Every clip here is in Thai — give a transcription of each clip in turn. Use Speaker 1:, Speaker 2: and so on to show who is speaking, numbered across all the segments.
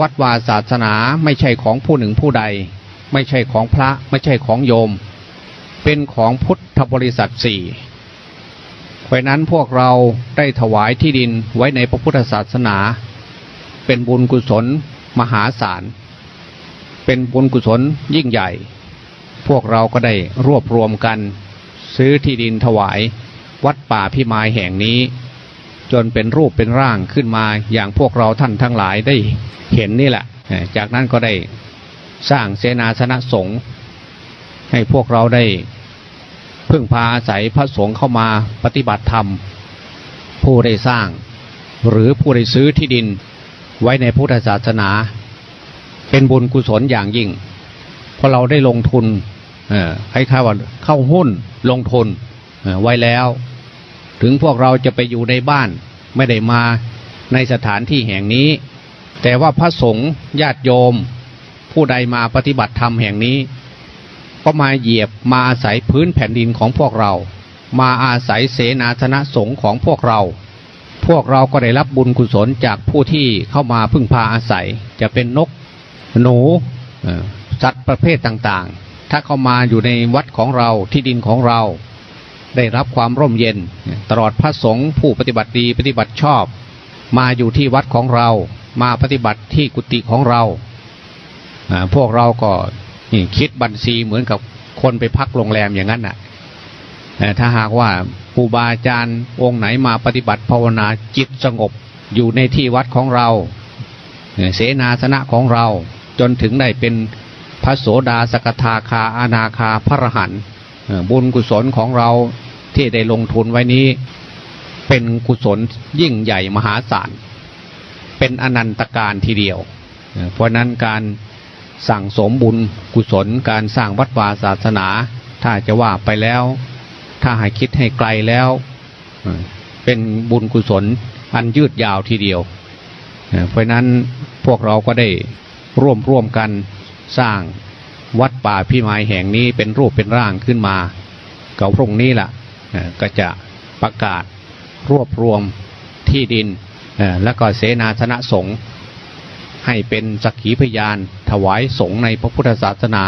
Speaker 1: วัดวาศาสนาไม่ใช่ของผู้หนึ่งผู้ใด ไม่ใช่ของพระไม่ใช่ของโยม เป็นของพุทธบริษัทสี่เพราะนั้นพวกเราได้ถวายที่ดินไว้ในพระพุทธศาสนา เป็นบุญกุศลมหาศาล เป็นบุญกุศลยิ่งใหญ่ พวกเราก็ได้รวบรวมกัน ซื้อที่ดินถวายวัดป่าพิมายแห่งนี้ จนเป็นรูปเป็นร่างขึ้นมาอย่างพวกเราท่านทั้งหลายได้เห็นนี่แหละ จากนั้นก็ได้สร้างเสนาสนะสงฆ์ให้พวกเราได้พึ่งพาอาศัยพระสงฆ์เข้ามาปฏิบัติธรรม ผู้ได้สร้าง หรือผู้ได้ซื้อที่ดินไว้ในพุทธศาสนา เป็นบุญกุศลอย่างยิ่ง เพราะเราได้ลงทุนให้ค่าว่าเข้าหุ้นลงทุนไว้แล้ว ถึงพวกเราจะไปอยู่ในบ้านไม่ได้มาในสถานที่แห่งนี้ แต่ว่าพระสงฆ์ญาติโยม ผู้ใดมาปฏิบัติธรรมแห่งนี้ ก็มาเหยียบมาอาศัยพื้นแผ่นดินของพวกเรา มาอาศัยเสนาสนะสงฆ์ของพวกเรา พวกเราก็ได้รับบุญกุศลจากผู้ที่เข้ามาพึ่งพาอาศัย จะเป็นนกหนูสัตว์ประเภทต่างๆ ถ้าเข้ามาอยู่ในวัดของเราที่ดินของเรา ได้รับความร่มเย็น ตลอดพระสงฆ์ผู้ปฏิบัติดีปฏิบัติชอบ มาอยู่ที่วัดของเรา มาปฏิบัติที่กุฏิของเราพวกเราก็คิดบัญชีเหมือนกับคนไปพักโรงแรมอย่างนั้นน่ะถ้าหากว่าครูบาอาจารย์องค์ไหนมาปฏิบัติภาวนาจิตสงบอยู่ในที่วัดของเรา เสนาสนะของเราจนถึงได้เป็นพระโสดาสกทาคาอานาคาพระรหันบุญกุศลของเรา ที่ได้ลงทุนไว้นี้ เป็นกุศลยิ่งใหญ่มหาศาล เป็นอนันตการทีเดียว เพราะนั้นการสั่งสมบุญกุศลการสร้างวัดวาศาสนา ถ้าจะว่าไปแล้ว ถ้าให้คิดให้ไกลแล้ว เป็นบุญกุศลอันยืดยาวทีเดียว เพราะนั้นพวกเราก็ได้ร่วมร่วมกันสร้างวัดป่าพิมายแห่งนี้เป็นรูปเป็นร่างขึ้นมา เก่าพรุ่งนี้ล่ะ ก็จะประกาศรวบรวมที่ดินแล้วก็เสนาสนะสงฆ์ให้เป็นสักขีพยานถวายสงฆ์ในพระพุทธศาสนา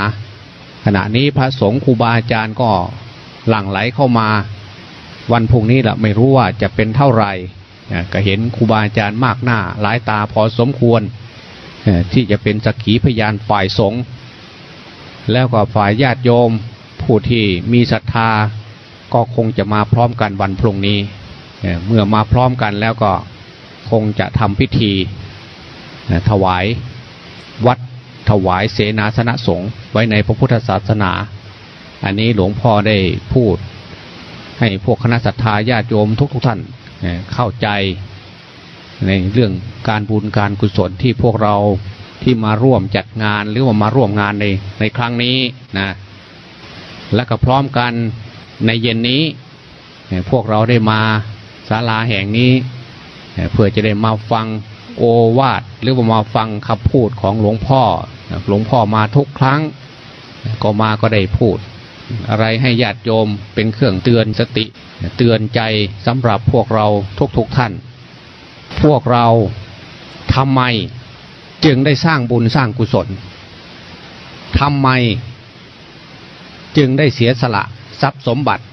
Speaker 1: ขณะนี้พระสงฆ์ครูบาอาจารย์ก็หลั่งไหลเข้ามา วันพุ่งนี้แหละไม่รู้ว่าจะเป็นเท่าไหร่ก็เห็นครูบาอาจารย์มากหน้าหลายตาพอสมควรที่จะเป็นสักขีพยานฝ่ายสงฆ์แล้วก็ฝ่ายญาติโยมผู้ที่มีศรัทธา ก็คงจะมาพร้อมกันวันพรุ่งนี้เมื่อมาพร้อมกันแล้วก็คงจะทำพิธีถวายวัดถวายเสนาสนะสงฆ์ไว้ในพระพุทธศาสนา อันนี้หลวงพ่อได้พูด ให้พวกคณะศรัทธาญาติโยมทุกๆทท่านเข้าใจในเรื่องการบุญการกุศลที่พวกเราที่มาร่วมจัดงานหรือว่ามาร่วมงานในในครั้งนี้นะและก็พร้อมกัน ในเย็นนี้พวกเราได้มาศาลาแห่งนี้ เพื่อจะได้มาฟังโอวาทหรือว่ามาฟังคำพูดของหลวงพ่อ หลวงพ่อมาทุกครั้ง ก็มาก็ได้พูด อะไรให้ญาติโยมเป็นเครื่องเตือนสติ เตือนใจสำหรับพวกเราทุกๆทท่าน พวกเราทำไมจึงได้สร้างบุญสร้างกุศลทำไมจึงได้เสียสละ ทรัพย์สมบัติ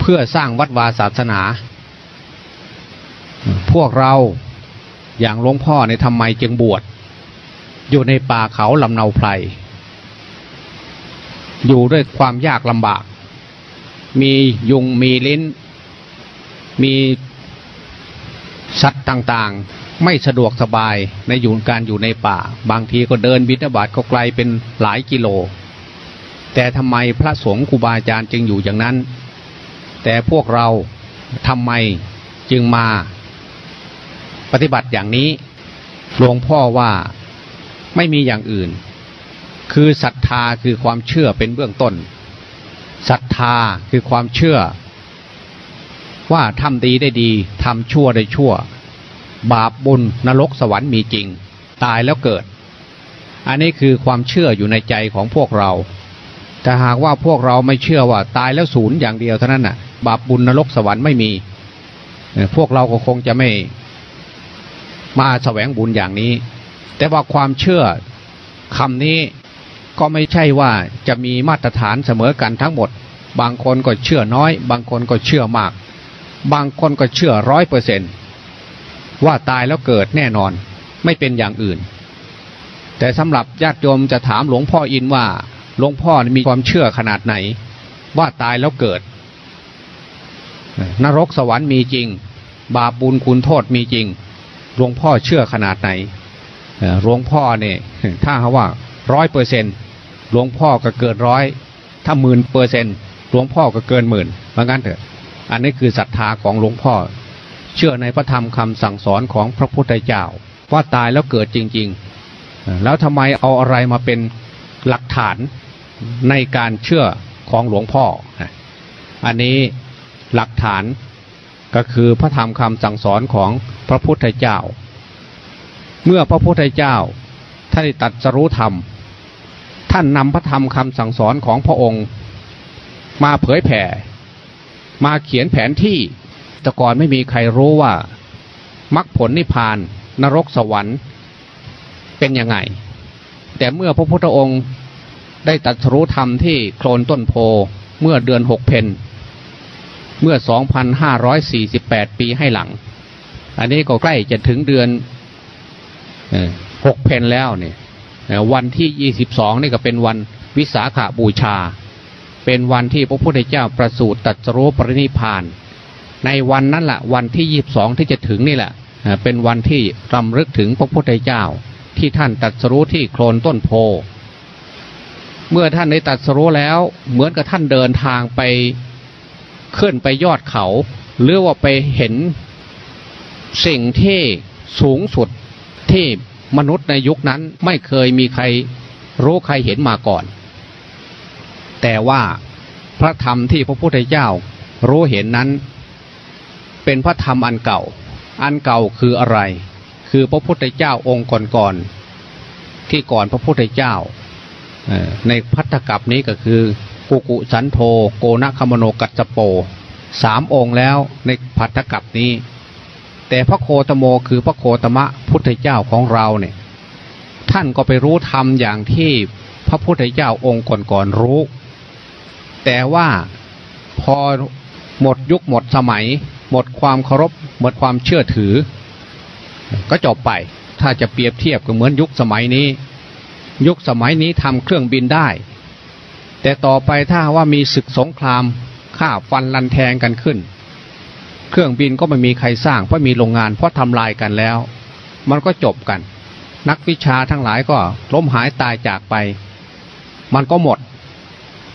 Speaker 1: เพื่อสร้างวัดวาศาสนา พวกเราอย่างหลวงพ่อในทำไมจึงบวช อยู่ในป่าเขาลำเนาไพรอยู่ด้วยความยากลำบาก มียุงมีลิ้น มีสัตว์ต่างๆ ไม่สะดวกสบายในอยู่การอยู่ในป่า บางทีก็เดินบิณฑบาตก็ไกลเป็นหลายกิโล แต่ทำไมพระสงฆ์ครูบาอาจารย์จึงอยู่อย่างนั้น แต่พวกเราทำไมจึงมาปฏิบัติอย่างนี้หลวงพ่อว่าไม่มีอย่างอื่น คือศรัทธาคือความเชื่อเป็นเบื้องต้นศรัทธาคือความเชื่อ ว่าทำดีได้ดีทำชั่วได้ชั่ว บาปบุญนรกสวรรค์มีจริง ตายแล้วเกิด อันนี้คือความเชื่ออยู่ในใจของพวกเรา แต่หากว่าพวกเราไม่เชื่อว่าตายแล้วศูนย์อย่างเดียวเท่านั้นน่ะ บาปบุญนรกสวรรค์ไม่มี พวกเราก็คงจะไม่มาแสวงบุญอย่างนี้ แต่ว่าความเชื่อคำนี้ก็ไม่ใช่ว่าจะมีมาตรฐานเสมอกันทั้งหมด บางคนก็เชื่อน้อย บางคนก็เชื่อมาก บางคนก็เชื่อร้อยเปอร์เซนว่าตายแล้วเกิดแน่นอน ไม่เป็นอย่างอื่น แต่สำหรับญาติโยมจะถามหลวงพ่ออินว่า หลวงพ่อมีความเชื่อขนาดไหน ว่าตายแล้วเกิด นรกสวรรค์มีจริง บาปบุญคุณโทษมีจริง หลวงพ่อเชื่อขนาดไหนหลวงพ่อเนี่ยถ้าเขาว่าร้อยเปอร์เซ็นหลวงพ่อก็เกินร้อยถ้าหมื่นเปอร์เซ็นหลวงพ่อก็เกินหมื่นเพราะงั้นเถอะอันนี้คือศรัทธาของหลวงพ่อ เชื่อในพระธรรมคำสั่งสอนของพระพุทธเจ้า ว่าตายแล้วเกิดจริง ๆ แล้วทำไมเอาอะไรมาเป็นหลักฐาน ในการเชื่อของหลวงพ่อ อันนี้หลักฐานก็คือพระธรรมคำสั่งสอนของพระพุทธเจ้า เมื่อพระพุทธเจ้าท่านตัดสรู้ธรรม ท่านนำพระธรรมคำสั่งสอนของพระองค์ มาเผยแผ่ มาเขียนแผนที่แต่ก่อนไม่มีใครรู้ว่ามรรคผลนิพพาน นรกสวรรค์เป็นยังไง แต่เมื่อพระพุทธองค์ ได้ตัดรู้ธรรมที่โคลนต้นโพเมื่อเดือนหกเพนเมื่อ 2,548 ปีให้หลัง อันนี้ก็ใกล้จะถึงเดือนหกเพนแล้วเนี่ยวันที่ 22 นี่ก็เป็นวันวิสาขาบูชา เป็นวันที่พระพุทธเจ้าประสูติตัดรู้ปรินิพาน ในวันนั้นแหละวันที่ 22 ที่จะถึงนี่แหละเป็นวันที่รำลึกถึงพระพุทธเจ้า ที่ท่านตัดรู้ที่โคลนต้นโพ เมื่อท่านได้ตัดสรู้แล้ว เหมือนกับท่านเดินทางไปขึ้นไปยอดเขา หรือว่าไปเห็นสิ่งที่สูงสุดที่มนุษย์ในยุคนั้นไม่เคยมีใครรู้ใครเห็นมาก่อน แต่ว่าพระธรรมที่พระพุทธเจ้ารู้เห็นนั้น เป็นพระธรรมอันเก่า อันเก่าคืออะไร คือพระพุทธเจ้าองค์ก่อนๆที่ก่อนพระพุทธเจ้า ในพัทธกับนี้ก็คือกุกุสันโธโกนคมโนกัจจโปสามองค์แล้วในพัทธกับนี้ แต่พระโคตโมคือพระโคตมะพุทธเจ้าของเราเนี่ยท่านก็ไปรู้ธรรมอย่างที่พระพุทธเจ้าองค์ก่อนๆรู้ แต่ว่าพอหมดยุคหมดสมัย หมดความเคารพหมดความเชื่อถือ ก็จบไปถ้าจะเปรียบเทียบก็เหมือนยุคสมัยนี้ ยุคสมัยนี้ทำเครื่องบินได้ แต่ต่อไปถ้าว่ามีศึกสงครามฆ่าฟันลันแทงกันขึ้น เครื่องบินก็ไม่มีใครสร้างเพราะมีโรงงานเพราะทำลายกันแล้ว มันก็จบกัน นักวิชาทั้งหลายก็ล้มหายตายจากไป มันก็หมด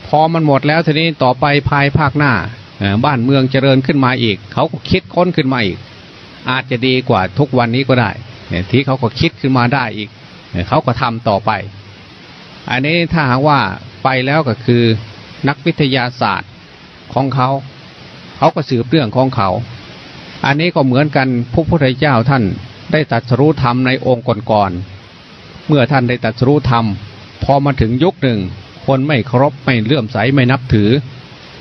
Speaker 1: พอมันหมดแล้วทีนี้ต่อไปภายภาคหน้าบ้านเมืองเจริญขึ้นมาอีก เขาก็คิดค้นขึ้นมาอีก อาจจะดีกว่าทุกวันนี้ก็ได้ที่เขาก็คิดขึ้นมาได้อีก เขาก็ทำต่อไป อันนี้ถ้าหากว่าไปแล้วก็คือนักวิทยาศาสตร์ของเขา เขาก็สืบเรื่องของเขา อันนี้ก็เหมือนกันพระพุทธเจ้าท่านได้ตัดสู้ธรรมในองค์ก่อนๆเมื่อท่านได้ตัดสู้ธรรมพอมาถึงยุคหนึ่ง คนไม่เคารพไม่เลื่อมใสไม่นับถือ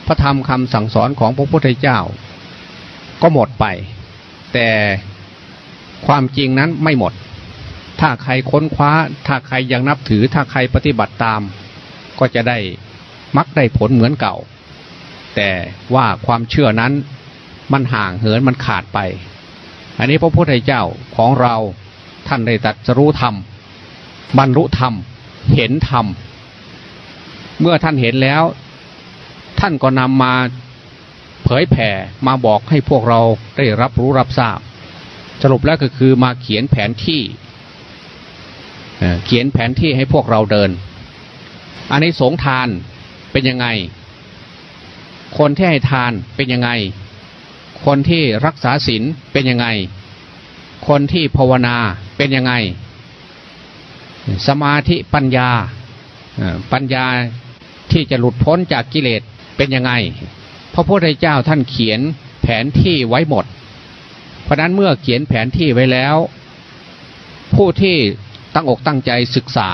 Speaker 1: พระธรรมคำสั่งสอนของพระพุทธเจ้า ก็หมดไป แต่ความจริงนั้นไม่หมด ถ้าใครค้นคว้า ถ้าใครยังนับถือ ถ้าใครปฏิบัติตาม ก็จะได้มักได้ผลเหมือนเก่า แต่ว่าความเชื่อนั้นมันห่างเหินมันขาดไป อันนี้พระพุทธเจ้าของเราท่านได้ตัดสรู้ธรรม บรรลุธรรม เห็นธรรม เมื่อท่านเห็นแล้ว ท่านก็นำมาเผยแผ่มาบอกให้พวกเราได้รับรู้รับทราบ สรุปแล้วก็คือมาเขียนแผนที่ เขียนแผนที่ให้พวกเราเดิน อันนี้สงทานเป็นยังไง คนที่ให้ทานเป็นยังไง คนที่รักษาศีลเป็นยังไง คนที่ภาวนาเป็นยังไง สมาธิปัญญาปัญญาที่จะหลุดพ้นจากกิเลสเป็นยังไง พระพุทธเจ้าท่านเขียนแผนที่ไว้หมด เพราะนั้นเมื่อเขียนแผนที่ไว้แล้ว ผู้ที่ ตั้งอกตั้งใจศึกษา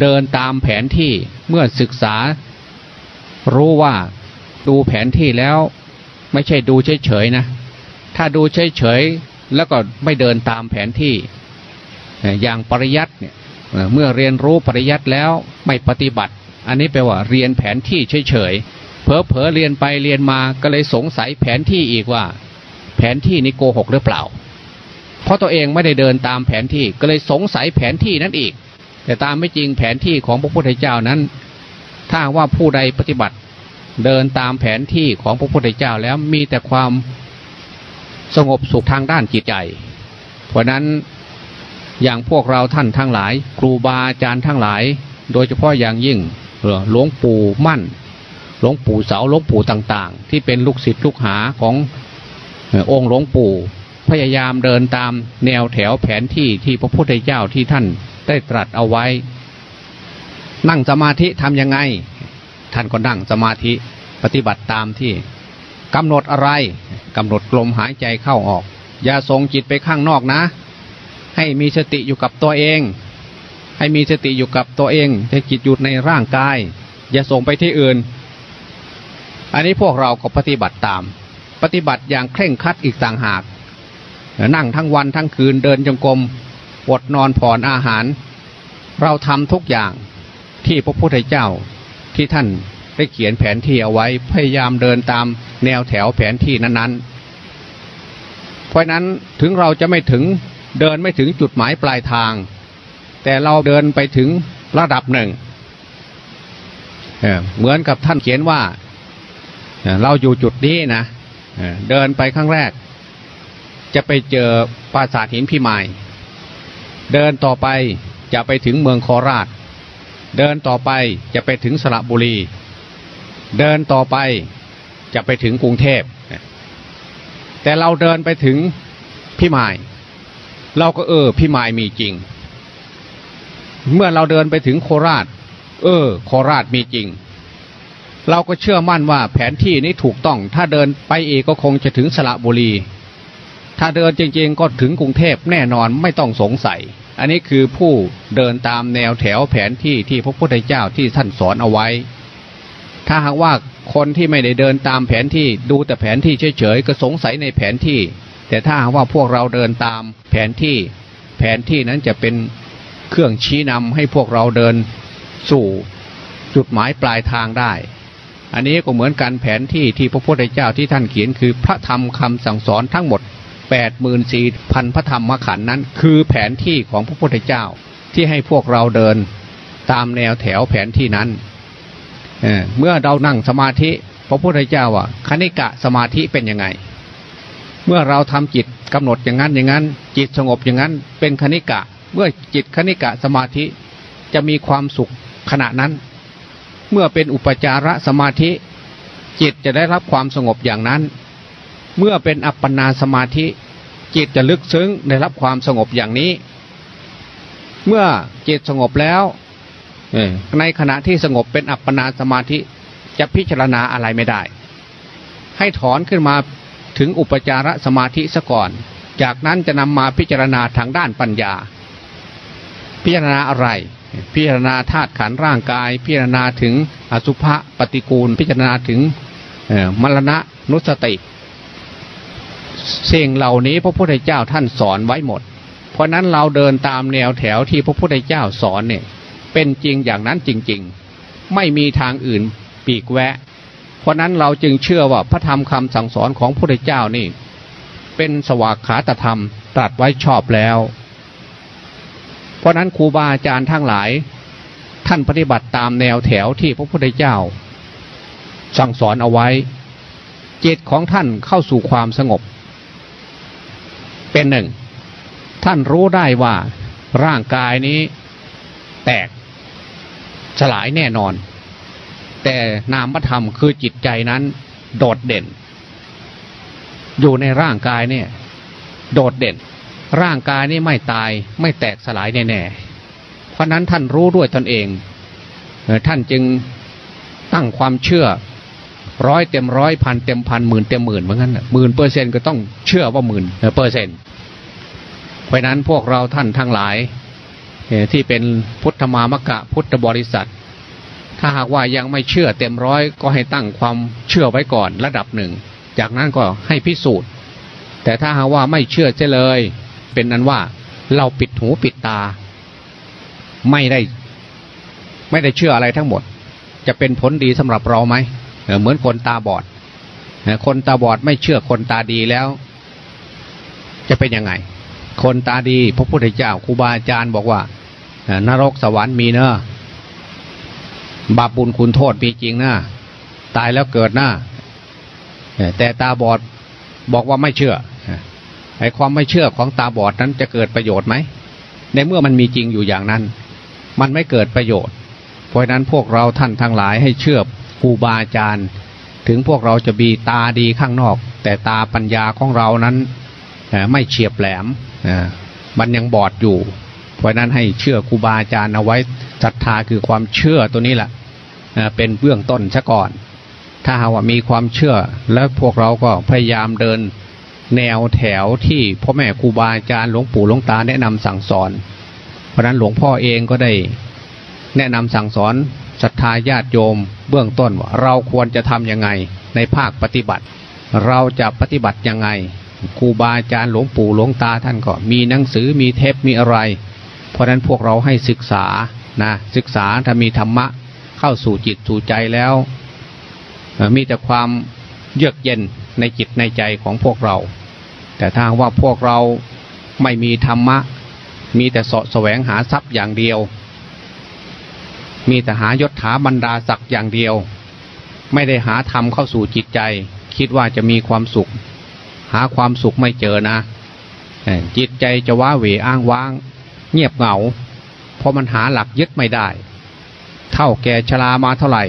Speaker 1: เดินตามแผนที่เมื่อศึกษา รู้ว่าดูแผนที่แล้ว ไม่ใช่ดูเฉยๆนะ ถ้าดูเฉยๆแล้วก็ไม่เดินตามแผนที่ อย่างปริยัติเนี่ยเมื่อเรียนรู้ปริยัติแล้วไม่ปฏิบัติ อันนี้แปลว่าเรียนแผนที่เฉยๆเพอเพอเรียนไปเรียนมาก็เลยสงสัยแผนที่อีกว่า แผนที่นี้โกหกหรือเปล่า เพราะตัวเองไม่ได้เดินตามแผนที่ก็เลยสงสัยแผนที่นั้นอีก แต่ตามไม่จริงแผนที่ของพระพุทธเจ้านั้น ถ้าว่าผู้ใดปฏิบัติเดินตามแผนที่ของพระพุทธเจ้าแล้วมีแต่ความสงบสุขทางด้านจิตใจ เพราะนั้นอย่างพวกเราท่านทั้งหลาย ครูบาอาจารย์ทั้งหลาย โดยเฉพาะอย่างยิ่งหลวงปู่มั่น หลวงปู่เสาหลวงปู่ต่าง ๆ ที่เป็นลูกศิษย์ลูกหาขององค์หลวงปู่ พยายามเดินตามแนวแถวแผนที่ที่พระพุทธเจ้าที่ท่านได้ตรัสเอาไว้ นั่งสมาธิทำยังไง ท่านก็นั่งสมาธิปฏิบัติตามที่กำหนดอะไรกำหนดลมหายใจเข้าออก อย่าส่งจิตไปข้างนอกนะ ให้มีสติอยู่กับตัวเอง ให้มีสติอยู่กับตัวเองให้จิตอยู่ในร่างกาย อย่าส่งไปที่อื่น อันนี้พวกเราก็ปฏิบัติตาม ปฏิบัติอย่างเคร่งครัดอีกต่างหาก นั่งทั้งวันทั้งคืนเดินจงกรมอดนอนผ่อนอาหาร เราทำทุกอย่างที่พระพุทธเจ้าที่ท่านได้เขียนแผนที่เอาไว้พยายามเดินตามแนวแถวแผนที่นั้นๆ เพราะนั้นถึงเราจะไม่ถึงเดินไม่ถึงจุดหมายปลายทาง แต่เราเดินไปถึงระดับหนึ่งเหมือนกับท่านเขียนว่า เราอยู่จุดนี้นะเดินไปครั้งแรก จะไปเจอปราสาทหินพิมาย เดินต่อไปจะไปถึงเมืองโคราช เดินต่อไปจะไปถึงสระบุรี เดินต่อไปจะไปถึงกรุงเทพ แต่เราเดินไปถึงพี่มาย เราก็เออพี่มายมีจริง เมื่อเราเดินไปถึงโคราช เออ โคราชมีจริง เราก็เชื่อมั่นว่าแผนที่นี้ถูกต้อง ถ้าเดินไปเองก็คงจะถึงสระบุรี ถ้าเดินจริงๆก็ถึงกรุงเทพแน่นอนไม่ต้องสงสัย อันนี้คือผู้เดินตามแนวแถวแผนที่ที่พระพุทธเจ้าที่ท่านสอนเอาไว้ ถ้าหากว่าคนที่ไม่ได้เดินตามแผนที่ดูแต่แผนที่เฉยๆก็สงสัยในแผนที่ แต่ถ้าหากว่าพวกเราเดินตามแผนที่ แผนที่นั้นจะเป็นเครื่องชี้นำให้พวกเราเดินสู่จุดหมายปลายทางได้ อันนี้ก็เหมือนกันแผนที่ที่พระพุทธเจ้าที่ท่านเขียนคือพระธรรมคำสั่งสอนทั้งหมด 8 4 0 0 0พันพระธรรมมขันนั้น คือแผนที่ของพระพุทธเจ้าที่ให้พวกเราเดินตามแนวแถวแผนที่นั้นเมื่อเรานั่งสมาธิพระพุทธเจ้าอะคณิกะสมาธิเป็นยังไง เมื่อเราทำจิตกำหนดอย่างนั้นอย่างนั้น จิตสงบอย่างนั้น เป็นคณิกะ เมื่อจิตคณิกะสมาธิจะมีความสุขขณะนั้น เมื่อเป็นอุปจารสมาธิ จิตจะได้รับความสงบอย่างนั้น เมื่อเป็นอัปปนาสมาธิ จิตจะลึกซึ้งได้รับความสงบอย่างนี้ เมื่อจิตสงบแล้วในขณะที่สงบเป็นอัปปนาสมาธิจะพิจารณาอะไรไม่ได้ ให้ถอนขึ้นมาถึงอุปจารสมาธิซะก่อน จากนั้นจะนำมาพิจารณาทางด้านปัญญา พิจารณาอะไร พิจารณาธาตุขันร่างกาย พิจารณาถึงอสุภะปฏิกูล พิจารณาถึงมรณะนุสติ สิ่งเหล่านี้พระพุทธเจ้าท่านสอนไว้หมด เพราะนั้นเราเดินตามแนวแถวที่พระพุทธเจ้าสอนเนี่ย เป็นจริงอย่างนั้นจริง ๆ ไม่มีทางอื่นปีกแวะ เพราะนั้นเราจึงเชื่อว่าพระธรรมคำสั่งสอนของพระพุทธเจ้านี่ เป็นสวากขาตธรรมตรัสไว้ชอบแล้ว เพราะนั้นครูบาอาจารย์ทั้งหลาย ท่านปฏิบัติตามแนวแถวที่พระพุทธเจ้า สั่งสอนเอาไว้จิตของท่านเข้าสู่ความสงบ เป็นหนึ่ง ท่านรู้ได้ว่าร่างกายนี้แตกสลายแน่นอน แต่นามธรรมคือจิตใจนั้น โดดเด่น อยู่ในร่างกายเนี่ย โดดเด่น ร่างกายนี่ไม่ตายไม่แตกสลายแน่ๆเพราะนั้นท่านรู้ด้วยตนเอง ท่านจึงตั้งความเชื่อ ร้อยเต็มร้อยพันเต็มพันหมื่นเต็มหมื่นเหมือนกันหมื่นเปอร์เซ็นก็ต้องเชื่อว่าหมื่นเปอร์เซ็นต์เพราะนั้นพวกเราท่านทั้งหลายที่เป็นพุทธมามกะพุทธบริษัท ถ้าหากว่ายังไม่เชื่อเต็มร้อยก็ให้ตั้งความเชื่อไว้ก่อนระดับหนึ่ง จากนั้นก็ให้พิสูจน์ แต่ถ้าหากว่าไม่เชื่อเจเลย เป็นนั้นว่าเราปิดหูปิดตา ไม่ได้ ไม่ได้เชื่ออะไรทั้งหมด จะเป็นผลดีสำหรับเราไหม เหมือนคนตาบอดคนตาบอดไม่เชื่อคนตาดีแล้ว จะเป็นยังไง คนตาดี พระพุทธเจ้าครูบาอาจารย์บอกว่านรกสวรรค์มีเนอะบาปบุญคุณโทษมีจริงนะตายแล้วเกิดนะแต่ตาบอดบอกว่าไม่เชื่อไอ้ความไม่เชื่อของตาบอดนั้นจะเกิดประโยชน์ไหมในเมื่อมันมีจริงอยู่อย่างนั้น มันไม่เกิดประโยชน์ เพราะนั้นพวกเราท่านทั้งหลายให้เชื่อ ครูบาอาจารย์ ถึงพวกเราจะมีตาดีข้างนอก แต่ตาปัญญาของเรานั้นไม่เฉียบแหลมมันยังบอดอยู่ เพราะนั้นให้เชื่อครูบาอาจารย์เอาไว้ศรัทธาคือความเชื่อตัวนี้แหละเป็นเบื้องต้นซะก่อน ถ้าหาว่ามีความเชื่อ แล้วพวกเราก็พยายามเดินแนวแถวที่พ่อแม่ครูบาอาจารย์หลวงปู่หลวงตาแนะนำสั่งสอน เพราะนั้นหลวงพ่อเองก็ได้แนะนำสั่งสอน ศรัทธาญาติโยม เบื้องต้นเราควรจะทำยังไงในภาคปฏิบัติ เราจะปฏิบัติยังไงครูบาอาจารย์หลวงปู่หลวงตาท่านก็มีหนังสือมีเทปมีอะไร เพราะนั้นพวกเราให้ศึกษานะศึกษาถ้ามีธรรมะเข้าสู่จิตสู่ใจแล้ว มีแต่ความเยือกเย็นในจิตในใจของพวกเรา แต่ถ้าว่าพวกเราไม่มีธรรมะ มีแต่สาะแสวงหาทรัพย์อย่างเดียว มีแต่หายศถาบรรดาศักดิ์อย่างเดียว ไม่ได้หาธรรมเข้าสู่จิตใจ คิดว่าจะมีความสุข หาความสุขไม่เจอนะจิตใจจะว้าเหวอ้างว้าง เงียบเหงา เพราะมันหาหลักยึดไม่ได้ เท่าแก่ชรามาเท่าไหร่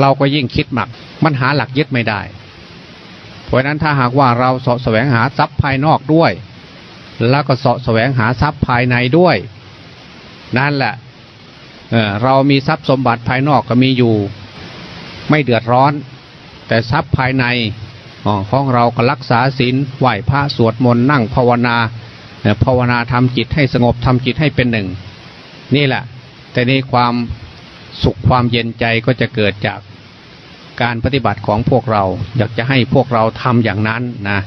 Speaker 1: เราก็ยิ่งคิดหมัก มันหาหลักยึดไม่ได้ เพราะนั้นถ้าหากว่าเราสาะแสวงหาทรัพย์ภายนอกด้วย แล้วก็สาะแสวงหาทรัพย์ภายในด้วย นั่นแหละ เเรามีทรัพย์สมบัติภายนอกก็มีอยู่ ไม่เดือดร้อน แต่ทรัพย์ภายในของเราก็รักษาศีลไหว้พระสวดมนต์นั่งภาวนาภาวนาทำจิตให้สงบทำจิตให้เป็นหนึ่ง นี่แหละ แต่ในความสุขความเย็นใจก็จะเกิดจากการปฏิบัติของพวกเรา อยากจะให้พวกเราทำอย่างนั้นนะ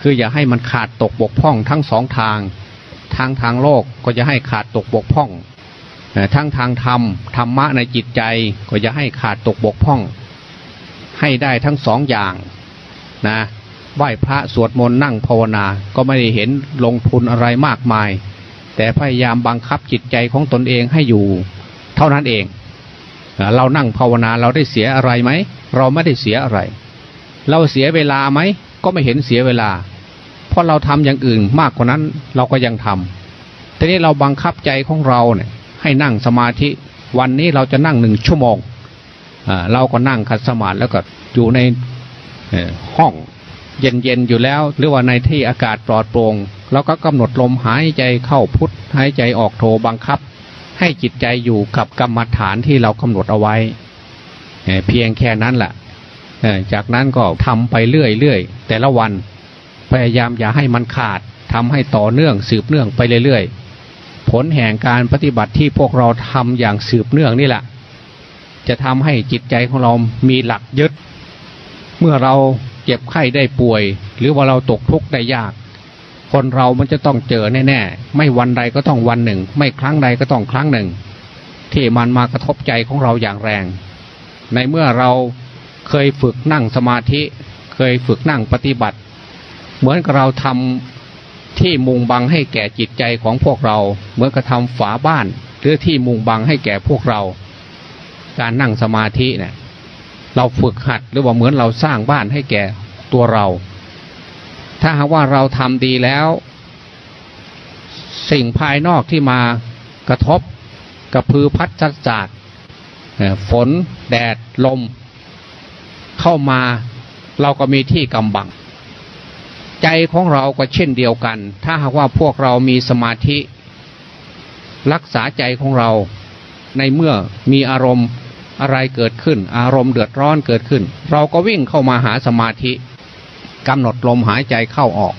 Speaker 1: คืออย่าให้มันขาดตกบกพร่องทั้งสองทางทางทางโลกก็จะให้ขาดตกบกพร่อง ทั้งทางธรรมธรรมะในจิตใจก็จะให้ขาดตกบกพร่อง ให้ได้ทั้งสองอย่างนะไหว้พระสวดมนต์นั่งภาวนาก็ไม่ได้เห็นลงทุนอะไรมากมาย แต่พยายามบังคับจิตใจของตนเองให้อยู่ เท่านั้นเอง เรานั่งภาวนาเราได้เสียอะไรไหม เราไม่ได้เสียอะไร เราเสียเวลาไหม ก็ไม่เห็นเสียเวลา เพราะเราทำอย่างอื่นมากกว่านั้นเราก็ยังทำทีนี้เราบังคับใจของเราเนี่ย ให้นั่งสมาธิ วันนี้เราจะนั่งหนึ่งชั่วโมงเราก็นั่งคัดสมาธิแล้วก็อยู่ในห้องเย็นๆอยู่แล้ว หรือว่าในที่อากาศปลอดโปร่งเราก็กำหนดลมหายใจเข้าพุทหายใจออกโทบังคับ ให้จิตใจอยู่กับกรรมฐานที่เรากำหนดเอาไว้ เพียงแค่นั้นแหละจากนั้นก็ทำไปเรื่อยๆแต่ละวัน พยายามอย่าให้มันขาดทำให้ต่อเนื่องสืบเนื่องไปเรื่อยๆ ผลแห่งการปฏิบัติที่พวกเราทำอย่างสืบเนื่องนี่แหละ จะทำให้จิตใจของเรามีหลักยึด เมื่อเราเจ็บไข้ได้ป่วย หรือว่าเราตกทุกข์ได้ยาก คนเรามันจะต้องเจอแน่ๆ ไม่วันใดก็ต้องวันหนึ่ง ไม่ครั้งใดก็ต้องครั้งหนึ่ง ที่มันมากระทบใจของเราอย่างแรง ในเมื่อเราเคยฝึกนั่งสมาธิ เคยฝึกนั่งปฏิบัติ เหมือนกับเราทำ ที่มุงบังให้แก่จิตใจของพวกเราเหมือนกับทำฝาบ้าน หรือที่มุงบังให้แก่พวกเรา การนั่งสมาธิเนี่ยเราฝึกหัดหรือว่าเหมือนเราสร้างบ้านให้แก่ตัวเรา ถ้าหากว่าเราทำดีแล้ว สิ่งภายนอกที่มากระทบกับพือพัดจัดจาดฝน แดด ลม เข้ามาเราก็มีที่กำบัง ใจของเราก็เช่นเดียวกัน ถ้าหากว่าพวกเรามีสมาธิ รักษาใจของเรา ในเมื่อมีอารมณ์อะไรเกิดขึ้น อารมณ์เดือดร้อนเกิดขึ้น เราก็วิ่งเข้ามาหาสมาธิกำหนดลมหายใจเข้าออก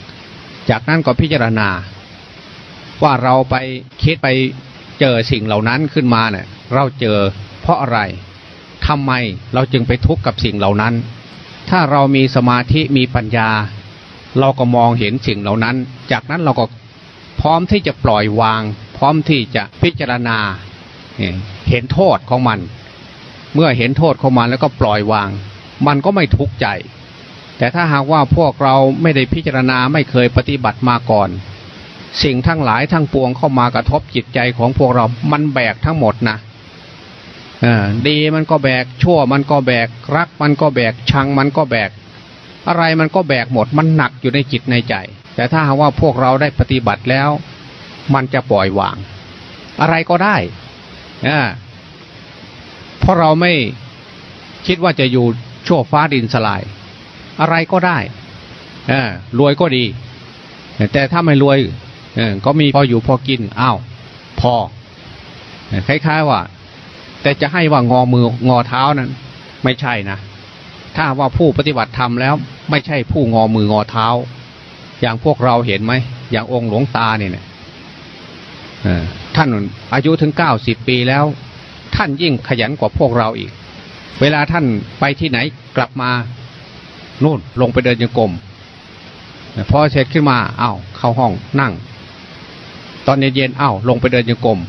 Speaker 1: จากนั้นก็พิจารณา ว่าเราไปคิดไปเจอสิ่งเหล่านั้นขึ้นมาเนี่ยเราเจอเพราะอะไรทำไมเราจึงไปทุกข์กับสิ่งเหล่านั้น ถ้าเรามีสมาธิมีปัญญา เราก็มองเห็นสิ่งเหล่านั้น จากนั้นเราก็พร้อมที่จะปล่อยวาง พร้อมที่จะพิจารณาเห็นโทษของมัน เมื่อเห็นโทษของมันแล้วก็ปล่อยวาง มันก็ไม่ทุกข์ใจ แต่ถ้าหากว่าพวกเราไม่ได้พิจารณาไม่เคยปฏิบัติมาก่อน สิ่งทั้งหลายทั้งปวงเข้ามากระทบจิตใจของพวกเรา มันแบกทั้งหมดนะดีมันก็แบก ชั่วมันก็แบก รักมันก็แบก ชังมันก็แบก อะไรมันก็แบกหมด มันหนักอยู่ในจิตในใจ แต่ถ้าหากว่าพวกเราได้ปฏิบัติแล้ว มันจะปล่อยวาง อะไรก็ได้เพราะเราไม่คิดว่าจะอยู่ชั่วฟ้าดินสลาย อะไรก็ได้รวยก็ดี แต่ถ้าไม่รวยก็มีพออยู่พอกินอ้าวพอคล้ายๆว่า แต่จะให้ว่างอมืองอเท้านั้น ไม่ใช่นะ ถ้าว่าผู้ปฏิบัติธรรมแล้ว ไม่ใช่ผู้งอมืองอเท้า อย่างพวกเราเห็นไหม อย่างองค์หลวงตาเนี่ยท่านอายุถึงเก้าสิบปีแล้ว ท่านยิ่งขยันกว่าพวกเราอีก เวลาท่านไปที่ไหนกลับมานู่นลงไปเดินยังกรมพอเสร็จขึ้นมาอา้าวเข้าห้องนั่ง ตอนเย็นๆอ้าวลงไปเดินยังกรม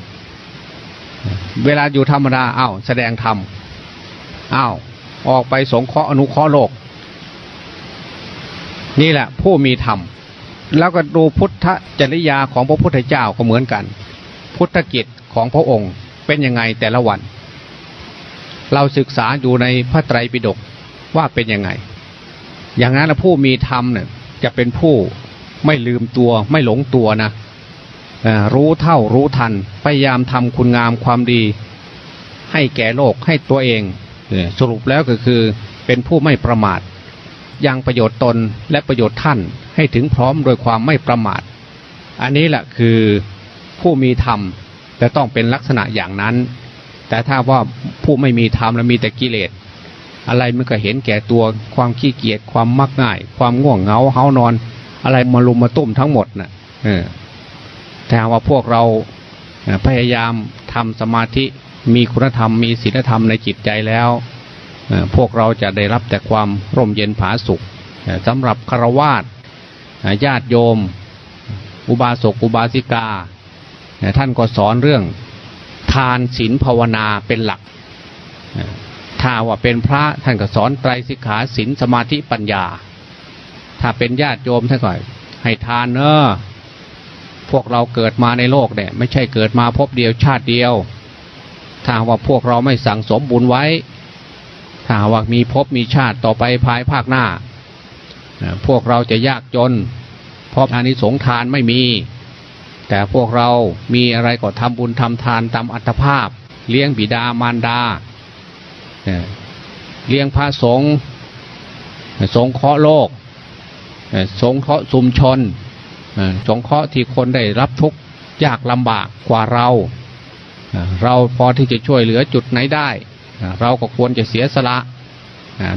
Speaker 1: เวลาอยู่ธรรมดาอ้าวแสดงธรรมอ้าว ออกไปสงเคราะห์อนุเคราะห์โลก นี่แหละ ผู้มีธรรม แล้วก็ดูพุทธจริยาของพระพุทธเจ้าก็เหมือนกัน พุทธกิจของพระองค์เป็นยังไงแต่ละวัน เราศึกษาอยู่ในพระไตรปิฎกว่าเป็นยังไง อย่างนั้นผู้มีธรรมเนี่ยจะเป็นผู้ไม่ลืมตัวไม่หลงตัวนะรู้เท่ารู้ทัน พยายามทำคุณงามความดี ให้แก่โลกให้ตัวเอง สรุปแล้วก็คือเป็นผู้ไม่ประมาทยังประโยชน์ตนและประโยชน์ท่านให้ถึงพร้อมโดยความไม่ประมาท อันนี้แหละคือผู้มีธรรมแต่ต้องเป็นลักษณะอย่างนั้น แต่ถ้าว่าผู้ไม่มีธรรมและมีแต่กิเลส อะไรมันก็เห็นแก่ตัวความขี้เกียจความมักง่าย ความง่วงเหงาเฮานอน อะไรมาลุมมาตุ้มทั้งหมดนะ่ะแต่ว่าพวกเราพยายามทำสมาธิ มีคุณธรรมมีศีลธรรมในจิตใจแล้ว พวกเราจะได้รับแต่ความร่มเย็นผาสุขสำหรับคารวาสญาติโยม อุบาสกอุบาสิกา ท่านก็สอนเรื่องทานศีลภาวนาเป็นหลัก ถ้าว่าเป็นพระท่านก็สอนไตรสิกขาศีลสมาธิปัญญา ถ้าเป็นญาติโยมท่านก็ให้ทานเนอะพวกเราเกิดมาในโลกเนี่ยไม่ใช่เกิดมาพบเดียวชาติเดียว ถ้าว่าพวกเราไม่สั่งสมบุญไว้ ถ้าว่ามีพบมีชาติต่อไปภายภาคหน้า พวกเราจะยากจน เพราะอานิสงทานไม่มี แต่พวกเรามีอะไรก็ทำบุญทำทานตามอัตภาพ เลี้ยงบิดามารดา เลี้ยงพระสงฆ์สงเคราะห์โลก สงเคราะห์ชุมชน สงเคราะห์ที่คนได้รับทุกข์ยากลำบากกว่าเรา เราพอที่จะช่วยเหลือจุดไหนได้ เราก็ควรจะเสียสละ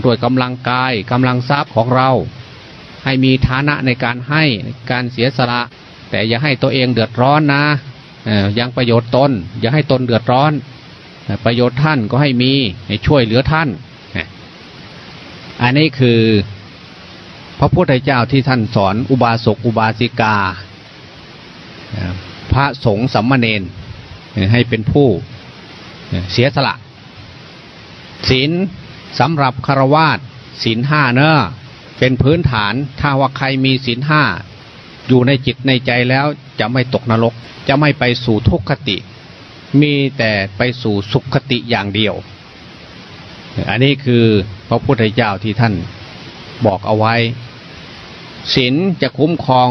Speaker 1: ด้วยกำลังกายกำลังทรัพย์ของเรา ให้มีฐานะในการให้การเสียสละ แต่อย่าให้ตัวเองเดือดร้อนนะยังประโยชน์ตนอย่าให้ตนเดือดร้อน ประโยชน์ท่านก็ให้มีให้ช่วยเหลือท่าน อันนี้คือพระพุทธเจ้าที่ท่านสอนอุบาสกอุบาสิกา พระสงฆ์สัมมาเนน ให้เป็นผู้เสียสละ ศีลสำหรับคารวาสศีลห้าเนอะเป็นพื้นฐานถ้าว่าใครมีศีลห้าอยู่ในจิตในใจแล้วจะไม่ตกนรก จะไม่ไปสู่ทุกขติ มีแต่ไปสู่สุขติอย่างเดียว อันนี้คือพระพุทธเจ้าที่ท่านบอกเอาไว้ศีลจะคุ้มครอง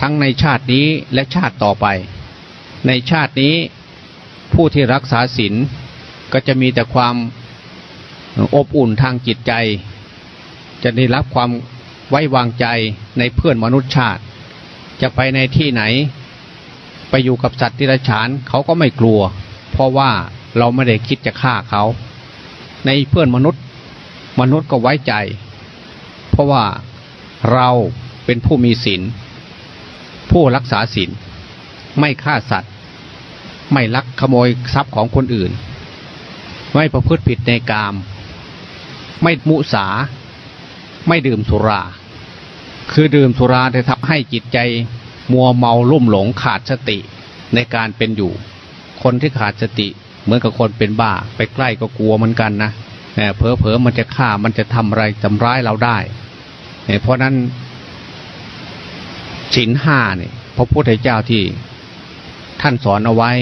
Speaker 1: ทั้งในชาตินี้และชาติต่อไป ในชาตินี้ ผู้ที่รักษาศีลก็จะมีแต่ความอบอุ่นทางจิตใจ จะได้รับความไว้วางใจในเพื่อนมนุษย์ชาติ จะไปในที่ไหน ไปอยู่กับสัตว์ที่ไรฉานเขาก็ไม่กลัว เพราะว่าเราไม่ได้คิดจะฆ่าเขา ในเพื่อนมนุษย์มนุษย์ก็ไว้ใจ เพราะว่าเราเป็นผู้มีศีลผู้รักษาศีลไม่ฆ่าสัตว์ ไม่ลักขโมยทรัพย์ของคนอื่น ไม่ประพฤติผิดในกาม ไม่มุสา ไม่ดื่มสุรา คือดื่มสุราจะทำให้จิตใจมัวเมาลุ่มหลงขาดสติในการเป็นอยู่ คนที่ขาดสติเหมือนกับคนเป็นบ้า ไปใกล้ก็กลัวเหมือนกันนะเพอเพอมันจะฆ่ามันจะทำอะไรทำร้ายเราได้ เพราะนั้นฉินห้าเนี่ยพระพุทธเจ้าที่ ท่านสอนเอาไว้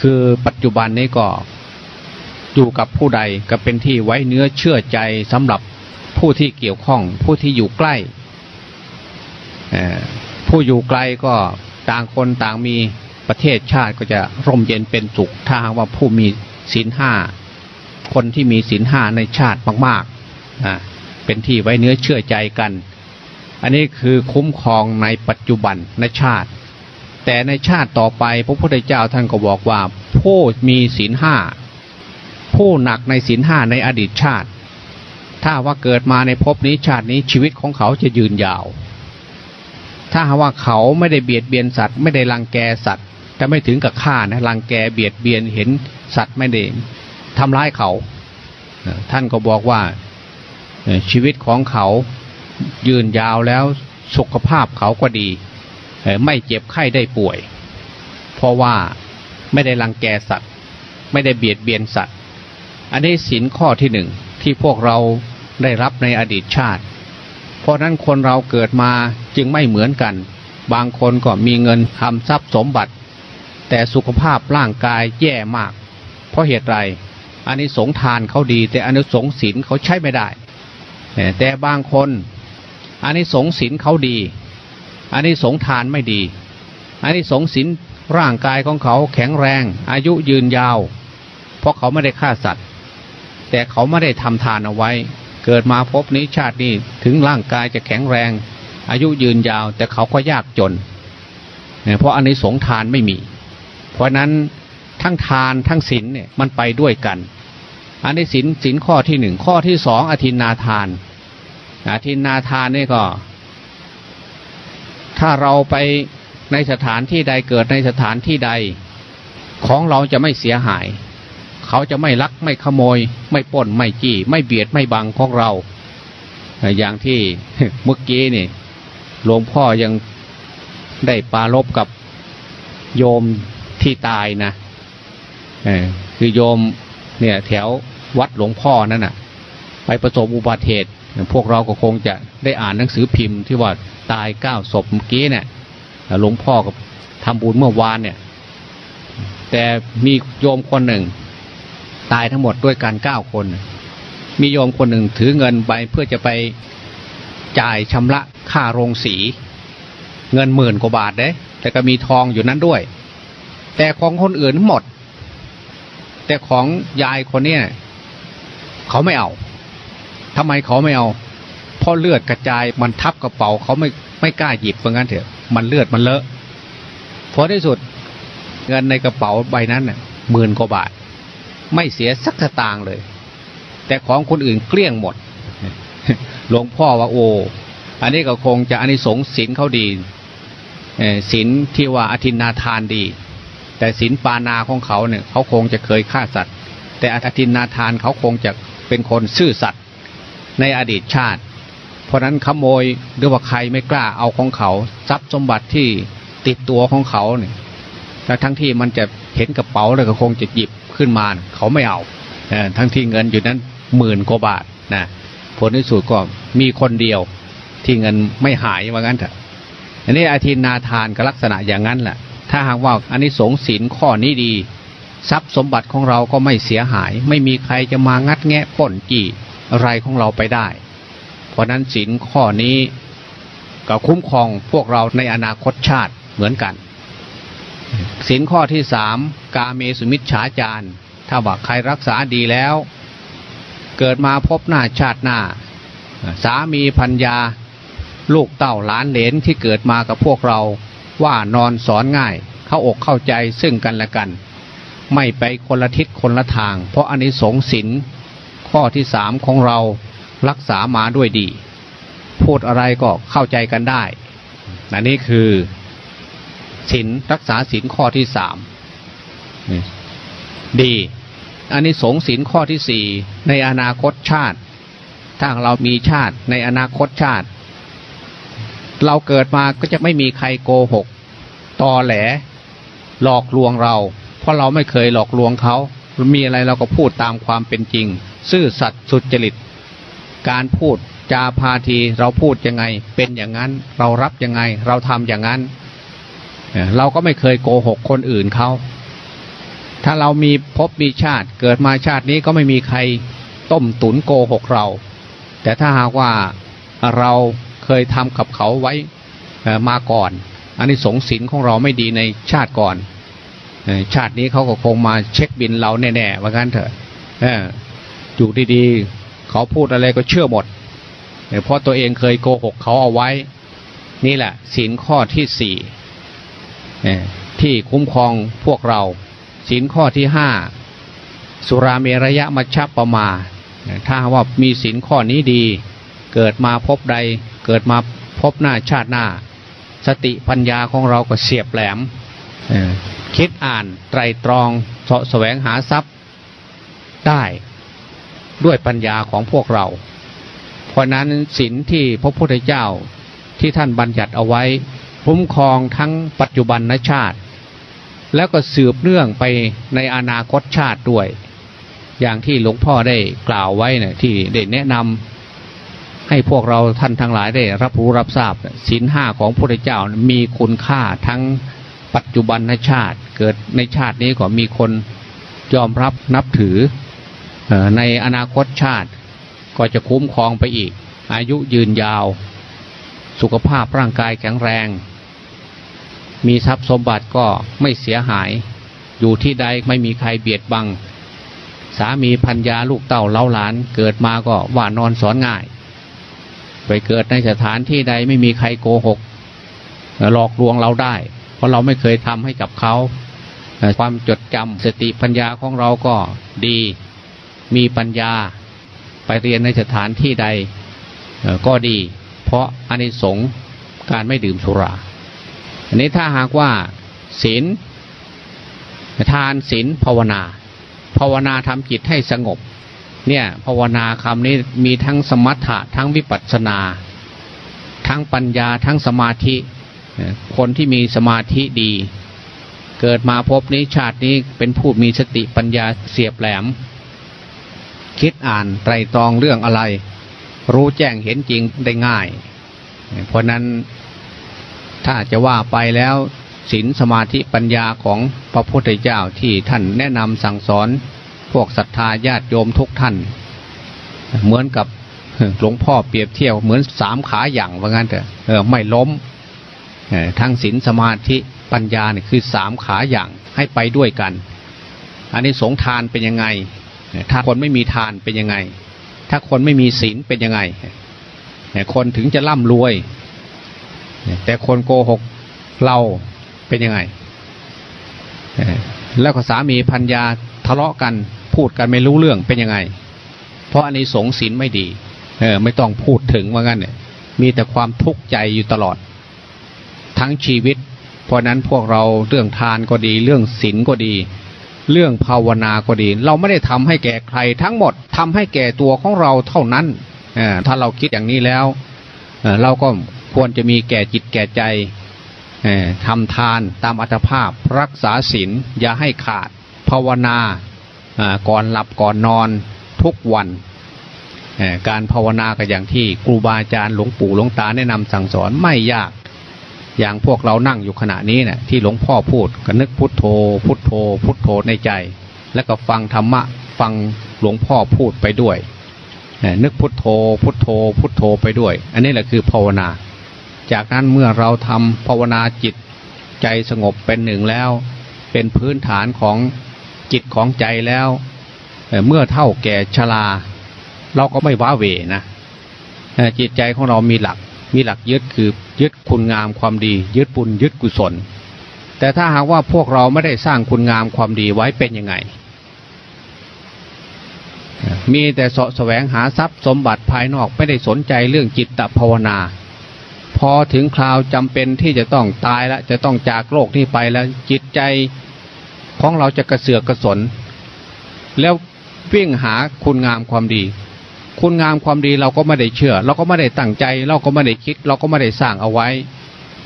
Speaker 1: คือปัจจุบันนี้ก็อยู่กับผู้ใดก็เป็นที่ไว้เนื้อเชื่อใจสำหรับผู้ที่เกี่ยวข้อง ผู้ที่อยู่ใกล้ผู้อยู่ไกลก็ต่างคนต่างมีประเทศชาติก็จะร่มเย็นเป็นสุขถ้าหากว่าผู้มีศีลห้าคนที่มีศีลห้าในชาติมากๆเป็นที่ไว้เนื้อเชื่อใจกัน อันนี้คือคุ้มครองในปัจจุบันในชาติ แต่ในชาติต่อไปพระพุทธเจ้าท่านก็บอกว่าผู้มีศีลห้าผู้หนักในศีลห้าในอดีตชาติ ถ้าว่าเกิดมาในภพนี้ชาตินี้ชีวิตของเขาจะยืนยาว ถ้าว่าเขาไม่ได้เบียดเบียนสัตว์ ไม่ได้รังแกสัตว์แต่ไม่ถึงกับฆ่านะรังแกเบียดเบียนเห็นสัตว์ไม่ได้ทำร้ายเขา ท่านก็บอกว่าชีวิตของเขายืนยาวแล้วสุขภาพเขาก็ดี ไม่เจ็บไข้ได้ป่วย เพราะว่าไม่ได้รังแกสัตว์ ไม่ได้เบียดเบียนสัตว์ อันนี้สินข้อที่หนึ่งที่พวกเราได้รับในอดีตชาติ เพราะนั้นคนเราเกิดมาจึงไม่เหมือนกัน บางคนก็มีเงินทำทรัพย์สมบัติ แต่สุขภาพร่างกายแย่มาก เพราะเหตุไรอันนี้สงทานเขาดี แต่อันนี้สงศีลเขาใช้ไม่ได้ แต่บางคนอันนี้สงศีลเขาดี อันนี้สงทานไม่ดี อันนี้สงศีลร่างกายของเขาแข็งแรง อายุยืนยาว เพราะเขาไม่ได้ฆ่าสัตว์ แต่เขาไม่ได้ทำทานเอาไว้ เกิดมาพบนี้ชาตินี้ถึงร่างกายจะแข็งแรง อายุยืนยาว แต่เขาก็ยากจน เพราะอันนี้สงทานไม่มี เพราะนั้นทั้งทานทั้งศีลเนี่ยมันไปด้วยกัน อันนี้ศีลศีลข้อที่หนึ่งข้อที่สองอธินาทานอธินาทานนี่ก็ ถ้าเราไปในสถานที่ใดเกิดในสถานที่ใด ของเราจะไม่เสียหาย เขาจะไม่ลักไม่ขโมย ไม่ป้นไม่จี้ ไม่เบียดไม่บังของเรา อย่างที่เมื่อกี้นี่หลวงพ่อยังได้ปาลบกับโยมที่ตายนะคือโยมเนี่ยแถววัดหลวงพ่อนั่นน่ะ ไปประสบอุบัติเหตุ พวกเราก็คงจะได้อ่านหนังสือพิมพ์ที่ว่าตายเก้าศพเมื่อกี้เนี่ยหลวงพ่อกับทำบุญเมื่อวานเนี่ย แต่มีโยมคนหนึ่ง ตายทั้งหมดด้วยการเก้าคน มีโยมคนหนึ่งถือเงินไปเพื่อจะไปจ่ายชำระค่าโรงสี เงินหมื่นกว่าบาทเด้แต่ก็มีทองอยู่นั้นด้วย แต่ของคนอื่นหมด แต่ของยายคนนี้เขาไม่เอา ทำไมเขาไม่เอาเพราะเลือดกระจายมันทับกระเป๋าเขาไม่ไม่กล้าหยิบเพราะงั้นเถอะมันเลือดมันเลอะพอที่สุดเงินในกระเป๋าใบนั้นเนี่ยหมื่นกว่าบาท ไม่เสียสักตางเลย แต่ของคนอื่นเกลี้ยงหมดหลวงพ่อว่าโอ้อันนี้ก็คงจะอันนี้สงสินเขาดีสินที่ว่าอธินาทานดี แต่สินปานาของเขาเนี่ยเขาคงจะเคยฆ่าสัตว์ แต่อธินาทานเขาคงจะเป็นคนซื่อสัตย์ ในอดีตชาติ เพราะนั้นขโมยหรือว่าใครไม่กล้าเอาของเขา ทรัพย์สมบัติที่ติดตัวของเขาเนี่ยแต่ทั้งที่มันจะเห็นกระเป๋าเลยก็คงจะหยิบขึ้นมา เขาไม่เอาทั้งที่เงินอยู่นั้นหมื่นกว่าบาทนะผลที่สุดก็มีคนเดียวที่เงินไม่หายว่างั้นเถอะอันนี้อาทินนาทานก็ลักษณะอย่างนั้นแหละถ้าหากว่าอันนี้สงสินข้อนี้ดี ทรัพย์สมบัติของเราก็ไม่เสียหาย ไม่มีใครจะมางัดแงะป่นกี่ ไรของเราไปได้ เพราะนั้นสินข้อนี้ก็คุ้มครองพวกเราในอนาคตชาติเหมือนกันสินข้อที่สามกาเมสุมิชฉาจารถ้าว่าใครรักษาดีแล้ว เกิดมาพบหน้าชาติหน้า สามีพัญญา ลูกเต้าหลานเหลนที่เกิดมากับพวกเราว่านอนสอนง่าย เข้าอกเข้าใจซึ่งกันและกัน ไม่ไปคนละทิศคนละทาง เพราะอันนี้สงสิน ข้อที่สามของเรารักษามาด้วยดี พูดอะไรก็เข้าใจกันได้นนี่คือศีลรักษาศีลข้อที่สามดีอันนี้สงศีลข้อที่สี่ในอนาคตชาติ ถ้าเรามีชาติในอนาคตชาติ เราเกิดมาก็จะไม่มีใครโกหกตอแหล หลอกลวงเรา เพราะเราไม่เคยหลอกลวงเขา มีอะไรเราก็พูดตามความเป็นจริง ซื่อสัตย์สุจริต การพูดจาพาทีเราพูดยังไง เป็นอย่างนั้น เรารับยังไง เราทำอย่างนั้น เราก็ไม่เคยโกหกคนอื่นเขา ถ้าเรามีพบมีชาติ เกิดมาชาตินี้ก็ไม่มีใครต้มตุนโกหกเรา แต่ถ้าหากว่าเราเคยทำกับเขาไว้มาก่อนอันนี้สงสินของเราไม่ดีในชาติก่อน ชาตินี้เขาก็คงมาเช็คบินเราแน่ๆว่างั้นเถอะอยู่ดีๆเขาพูดอะไรก็เชื่อหมดเพราะตัวเองเคยโกหกเขาเอาไว้ นี่แหละสินข้อที่สี่ที่คุ้มครองพวกเราสินข้อที่ห้าสุราเมรยะมัชฌปปมา ถ้าว่ามีสินข้อนี้ดี เกิดมาพบใด เกิดมาพบหน้าชาติหน้า สติปัญญาของเราก็เสียบแหลม คิดอ่านไตรตรองสะแสวงหาทรัพย์ได้ด้วยปัญญาของพวกเรา เพราะนั้นศีลที่พระพุทธเจ้าที่ท่านบัญญัติเอาไว้คุ้มครองทั้งปัจจุบันชาติ แล้วก็สืบเนื่องไปในอนาคตชาติด้วย อย่างที่หลวงพ่อได้กล่าวไว้นะ่ะที่ได้แนะนำให้พวกเราท่านทั้งหลายได้ รับรู้รับทราบศีลห้าของพระพุทธเจ้ามีคุณค่าทั้งปัจจุบันชาติ เกิดในชาตินี้ก็มีคนยอมรับนับถือในอนาคตชาติก็จะคุ้มครองไปอีก อายุยืนยาว สุขภาพร่างกายแข็งแรง มีทรัพย์สมบัติก็ไม่เสียหาย อยู่ที่ใดไม่มีใครเบียดบัง สามีพัญญาลูกเต่าเล้าหลาน เกิดมาก็ว่านอนสอนง่าย ไปเกิดในสถานที่ใดไม่มีใครโกหกหลอกลวงเราได้ เพราะเราไม่เคยทำให้กับเขา ความจดจำสติปัญญาของเราก็ดีมีปัญญาไปเรียนในสถานที่ใดก็ดี เพราะอานิสงส์การไม่ดื่มสุรา อันนี้ถ้าหากว่าศีลทานศีลภาวนา ภาวนาทำจิตให้สงบ เนี่ยภาวนาคำนี้มีทั้งสมถะทั้งวิปัสสนา ทั้งปัญญาทั้งสมาธิ คนที่มีสมาธิดี เกิดมาพบนี้ชาตินี้เป็นผู้มีสติปัญญาเสียบแหลม คิดอ่านไตรตรองเรื่องอะไร รู้แจ้งเห็นจริงได้ง่าย เพราะนั้นถ้าจะว่าไปแล้วศีลสมาธิปัญญาของพระพุทธเจ้าที่ท่านแนะนำสั่งสอนพวกศรัทธาญาติโยมทุกท่าน เหมือนกับหลวงพ่อเปรียบเทียบเหมือนสามขาอย่างว่างั้นเถอะไม่ล้มทั้งศีลสมาธิ ปัญญาเนี่ยคือสามขาอย่างให้ไปด้วยกันอันนี้สงทานเป็นยังไง ถ้าคนไม่มีทานเป็นยังไง ถ้าคนไม่มีศีลเป็นยังไง คนถึงจะร่ำรวย แต่คนโกหกเราเป็นยังไง แล้วก็สามีพัญญาทะเลาะกันพูดกันไม่รู้เรื่องเป็นยังไง เพราะอันนี้สงศีลไม่ดีเออไม่ต้องพูดถึงว่างั้นเนี่ยมีแต่ความทุกข์ใจอยู่ตลอด ทั้งชีวิต ราะนั้นพวกเราเรื่องทานก็ดี เรื่องศีลก็ดี เรื่องภาวนาก็ดี เราไม่ได้ทำให้แก่ใครทั้งหมดทำให้แก่ตัวของเราเท่านั้นถ้าเราคิดอย่างนี้แล้วเราก็ควรจะมีแก่จิตแก่ใจทำทานตามอัตภาพรักษาศีลอย่าให้ขาดภาวนาก่อนหลับก่อนนอนทุกวัน การภาวนาก็อย่างที่ครูบาอาจารย์หลวงปู่หลวงตาแนะนำสั่งสอนไม่ยาก อย่างพวกเรานั่งอยู่ขณะนี้เนะี่ยที่หลวงพ่อพูดก็นึกพุทโธ พุทโธ พุทโธในใจ แล้วก็ฟังธรรมะฟังหลวงพ่อพูดไปด้วยนึกพุทโธ พุทโธ พุทโธไปด้วย อันนี้แหละคือภาวนา จากนั้นเมื่อเราทำภาวนาจิตใจสงบเป็นหนึ่งแล้ว เป็นพื้นฐานของจิตของใจแล้ว เมื่อเท่าแก่ชราเราก็ไม่ว้าเวนะจิตใจของเรามีหลัก มีหลักยึดคือยึดคุณงามความดี ยึดบุญยึดกุศล แต่ถ้าหากว่าพวกเราไม่ได้สร้างคุณงามความดีไว้เป็นยังไง มีแต่เสาะแสวงหาทรัพย์สมบัติภายนอกไม่ได้สนใจเรื่องจิตตภาวนา พอถึงคราวจำเป็นที่จะต้องตายแล้วจะต้องจากโลกนี้ไปแล้วจิตใจของเราจะกระเสือกกระสน แล้ววิ่งหาคุณงามความดี คุณงามความดีเราก็ไม่ได้เชื่อ เราก็ไม่ได้ตั้งใจ เราก็ไม่ได้คิด เราก็ไม่ได้สร้างเอาไว้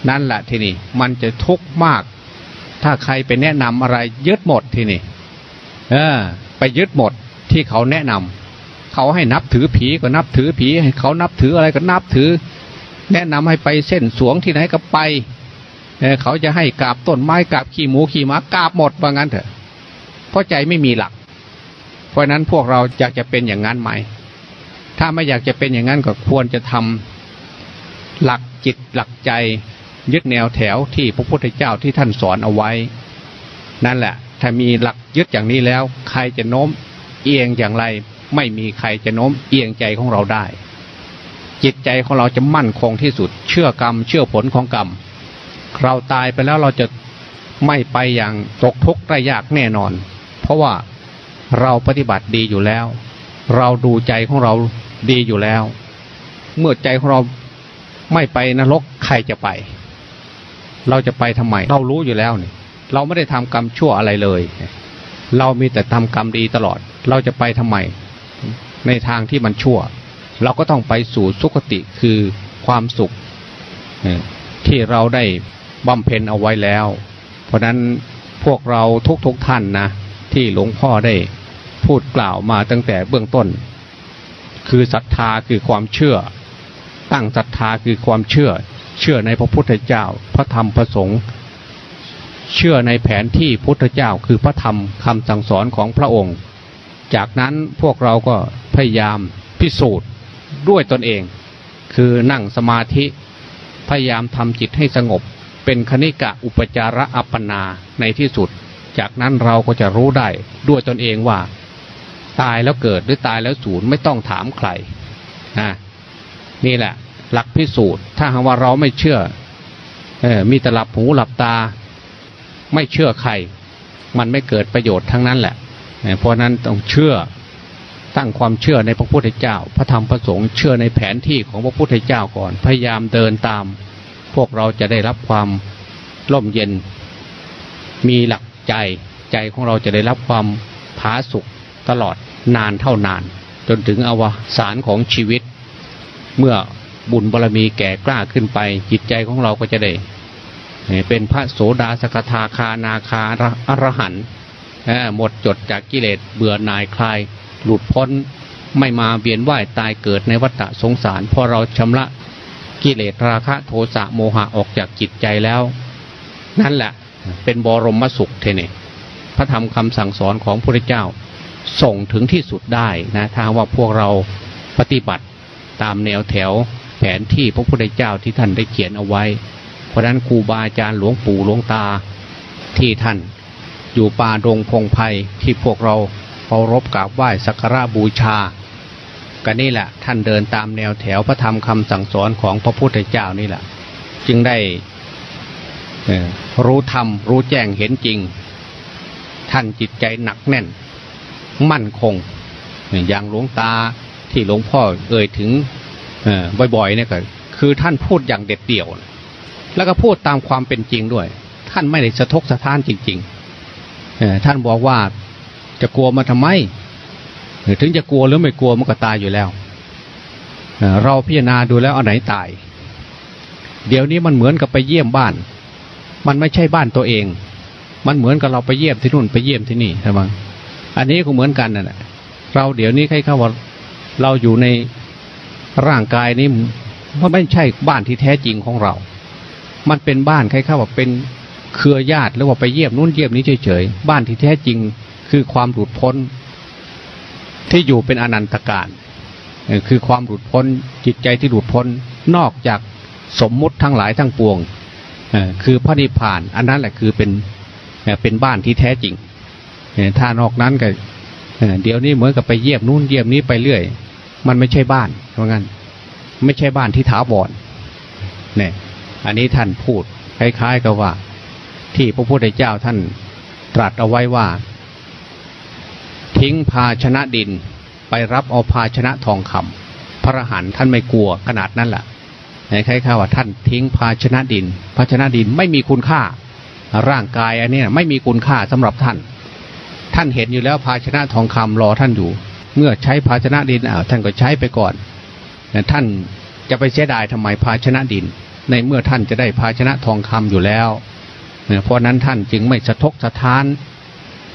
Speaker 1: นั่นแหละทีนี้มันจะทุกข์มาก ถ้าใครไปแนะนำอะไรยึดหมดทีนี้เออ ไปยึดหมดที่เขาแนะนำเขาให้นับถือผีก็นับถือผีให้เขานับถืออะไรก็นับถือ แนะนำให้ไปเส้นสวงที่ไหนก็ไปเเขาจะให้กราบต้นไม้กราบขี้หมูขี้หมากราบหมดว่างั้นเถอะ เพราะใจไม่มีหลัก เพราะนั้นพวกเราอยากจะเป็นอย่างนั้นไหม ถ้าไม่อยากจะเป็นอย่างนั้นก็ควรจะทำหลักจิตหลักใจ ยึดแนวแถวที่พระพุทธเจ้าที่ท่านสอนเอาไว้ นั่นแหละ ถ้ามีหลักยึดอย่างนี้แล้ว ใครจะโน้มเอียงอย่างไร ไม่มีใครจะโน้มเอียงใจของเราได้ จิตใจของเราจะมั่นคงที่สุด เชื่อกรรม เชื่อผลของกรรม เราตายไปแล้วเราจะไม่ไปอย่างตกทุกข์ได้ยากแน่นอน เพราะว่าเราปฏิบัติดีอยู่แล้ว เราดูใจของเรา ดีอยู่แล้ว เมื่อใจของเราไม่ไปนรกใครจะไป เราจะไปทำไม เรารู้อยู่แล้วเนี่ยเราไม่ได้ทำกรรมชั่วอะไรเลย เรามีแต่ทำกรรมดีตลอด เราจะไปทำไม ในทางที่มันชั่ว เราก็ต้องไปสู่สุคติคือความสุขที่เราได้บำเพ็ญเอาไว้แล้ว เพราะนั้นพวกเราทุกๆทท่านนะ ที่หลวงพ่อได้พูดกล่าวมาตั้งแต่เบื้องต้น คือศรัทธาคือความเชื่อ ตั้งศรัทธาคือความเชื่อ เชื่อในพระพุทธเจ้า พระธรรมพระสงฆ์เชื่อในแผนที่พุทธเจ้าคือพระธรรมคำสั่งสอนของพระองค์ จากนั้นพวกเราก็พยายามพิสูจน์ด้วยตนเอง คือนั่งสมาธิพยายามทำจิตให้สงบ เป็นคณิกะอุปจาระอัปปนาในที่สุด จากนั้นเราก็จะรู้ได้ด้วยตนเองว่า ตายแล้วเกิดหรือตายแล้วสูญไม่ต้องถามใครนะนี่แหละ หลักพิสูจน์ ถ้าหากว่าเราไม่เชื่อเออมีแต่หลับหูหลับตา ไม่เชื่อใคร มันไม่เกิดประโยชน์ทั้งนั้นแหละเพราะนั้นต้องเชื่อตั้งความเชื่อในพระพุทธเจ้า พระธรรมพระสงฆ์เชื่อในแผนที่ของพระพุทธเจ้าก่อน พยายามเดินตาม พวกเราจะได้รับความร่มเย็น มีหลักใจใจของเราจะได้รับความผาสุกตลอด นานเท่านาน จนถึงอวสานของชีวิต เมื่อบุญบารรมีแก่กล้าขึ้นไป จิตใจของเราก็จะได้ เป็นพระโสดาสกทาคานาคาอรหันหมดจดจากกิเลสเบื่อหน่ายคลาย หลุดพ้นไม่มาเวียนว่ายตายเกิดในวัฏสงสารพอเราชำระกิเลสราคะโทสะโมหะออกจากจิตใจแล้ว นั่นแหละเป็นบรมสุขเทเนพระธรรมคำสั่งสอนของพระเจ้า ส่งถึงที่สุดได้นะถ้าว่าพวกเราปฏิบัติตามแนวแถวแผนที่พระพุทธเจ้าที่ท่านได้เขียนเอาไว้ เพราะนั้นครูบาอาจารย์หลวงปู่หลวงตาที่ท่านอยู่ป่าดงพงไพ่ที่พวกเราเคารพกราบไหว้สักการะบูชาก็นี่แหละท่านเดินตามแนวแถวพระธรรมคำสั่งสอนของพระพุทธเจ้านี่แหละ จึงได้รู้ธรรมรู้แจ้งเห็นจริง ท่านจิตใจหนักแน่น มั่นคง อย่างหลวงตาที่หลวงพ่อเอ่ยถึงบ่อยๆเนี่ยก็คือท่านพูดอย่างเด็ดเดี่ยว แล้วก็พูดตามความเป็นจริงด้วย ท่านไม่ได้สะทกสะท้านจริงๆท่านบอกว่าจะกลัวมาทำไมถึงจะกลัวหรือไม่กลัวมันก็ตายอยู่แล้วเราพิจารณาดูแล้วเอาไหนตาย เดี๋ยวนี้มันเหมือนกับไปเยี่ยมบ้าน มันไม่ใช่บ้านตัวเอง มันเหมือนกับเราไปเยี่ยมที่นู่นไปเยี่ยมที่นี่ใช่ไหม นนี้ก็เหมือนกันนั่นแหละเราเดี๋ยวนี้ใครเข้าว่าเราอยู่ในร่างกายนี้มันไม่ใช่บ้านที่แท้จริงของเรา มันเป็นบ้านใครเข้าว่าเป็นเครือญาติหรือว่าไปเยี่ยมนู่นเยี่ยมนี้เฉยๆ บ้านที่แท้จริงคือความหลุดพ้น ที่อยู่เป็นอนันตการคือความหลุดพ้นจิตใจที่หลุดพ้นนอกจากสมมุติทั้งหลายทั้งปวงคือพระนิพพาน อันนั้นแหละคือเป็นเป็นบ้านที่แท้จริง ถ้านอกนั้นก็เดี๋ยวนี้เหมือนกับไปเยี่ยมนู่นเยี่ยมนี้ไปเรื่อย มันไม่ใช่บ้านเพราะงั้น ไม่ใช่บ้านที่ถาวรเนี่ย อันนี้ท่านพูดคล้ายๆกับว่า ที่พระพุทธเจ้าท่านตรัสเอาไว้ว่า ทิ้งภาชนะดินไปรับเอาภาชนะทองคำพระหันท่านไม่กลัวขนาดนั้นแหละใครๆว่าท่านทิ้งภาชนะดิน ภาชนะดินไม่มีคุณค่า ร่างกายอันนี้ไม่มีคุณค่าสำหรับท่าน ท่านเห็นอยู่แล้วภาชนะทองคำรอท่านอยู่ เมื่อใช้ภาชนะดินอ้าวท่านก็ใช้ไปก่อนท่านจะไปเสียดายทำไมภาชนะดิน ในเมื่อท่านจะได้ภาชนะทองคำอยู่แล้วเพราะนั้นท่านจึงไม่สะทกสะท้าน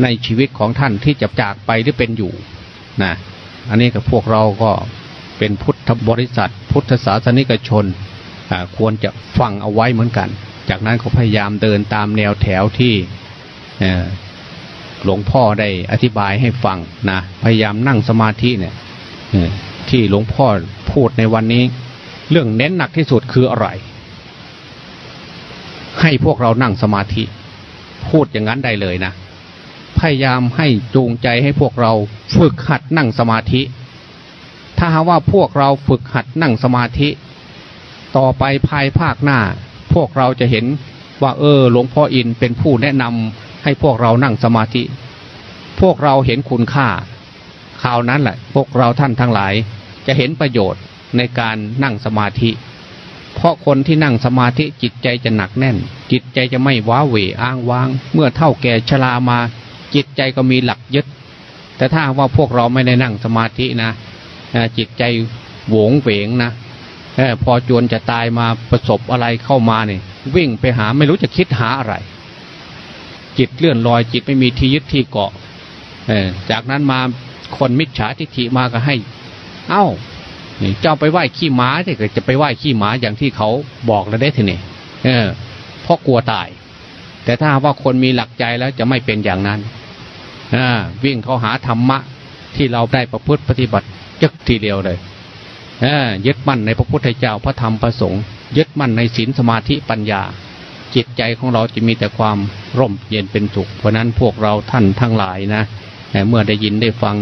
Speaker 1: ในชีวิตของท่านที่จะจากไปหรือเป็นอยู่นะอันนี้กับพวกเราก็เป็นพุทธบริษัท พุทธศาสนิกชนควรจะฟังเอาไว้เหมือนกัน จากนั้นก็พยายามเดินตามแนวแถวที่ หลวงพ่อได้อธิบายให้ฟังนะพยายามนั่งสมาธิเนี่ยที่หลวงพ่อพูดในวันนี้ เรื่องเน้นหนักที่สุดคืออะไร ให้พวกเรานั่งสมาธิ พูดอย่างนั้นได้เลยนะ พยายามให้จูงใจให้พวกเราฝึกหัดนั่งสมาธิ ถ้าหาว่าพวกเราฝึกหัดนั่งสมาธิ ต่อไปภายภาคหน้า พวกเราจะเห็นว่าเออหลวงพ่ออินเป็นผู้แนะนำ ให้พวกเรานั่งสมาธิ พวกเราเห็นคุณค่าคราวนั้นแหละพวกเราท่านทั้งหลาย จะเห็นประโยชน์ในการนั่งสมาธิ เพราะคนที่นั่งสมาธิจิตใจจะหนักแน่น จิตใจจะไม่ว้าเหวอ้างว้าง เมื่อเท่าแก่ชรามา จิตใจก็มีหลักยึด แต่ถ้าว่าพวกเราไม่ได้นั่งสมาธินะจิตใจโหวงเหวงนะพอจวนจะตายมาประสบอะไรเข้ามาเนี่ยวิ่งไปหาไม่รู้จะคิดหาอะไร จิตเลื่อนลอยจิตไม่มีที่ยึดที่เกาะจากนั้นมาคนมิจฉาทิฏฐิมาก็ให้ เอา้าเจ้าไปไหว้ขี้หมาที่เกิดจะไปไหว้ขี้หมาอย่างที่เขาบอกแล้วได้ทีนี่เออเพราะกลัวตาย แต่ถ้าว่าคนมีหลักใจแล้วจะไม่เป็นอย่างนั้นวิ่งเขาหาธรรมะ ที่เราได้ประพฤติปฏิบัติยึกทีเดียวเลยยึดมั่นในพระพุทธเจ้าพระธรรมพระสงฆ์ยึดมั่นในศีลสมาธิปัญญา จิตใจของเราจะมีแต่ความร่มเย็นเป็นสุข เพราะนั้นพวกเราท่านทั้งหลายนะเมื่อได้ยินได้ฟัง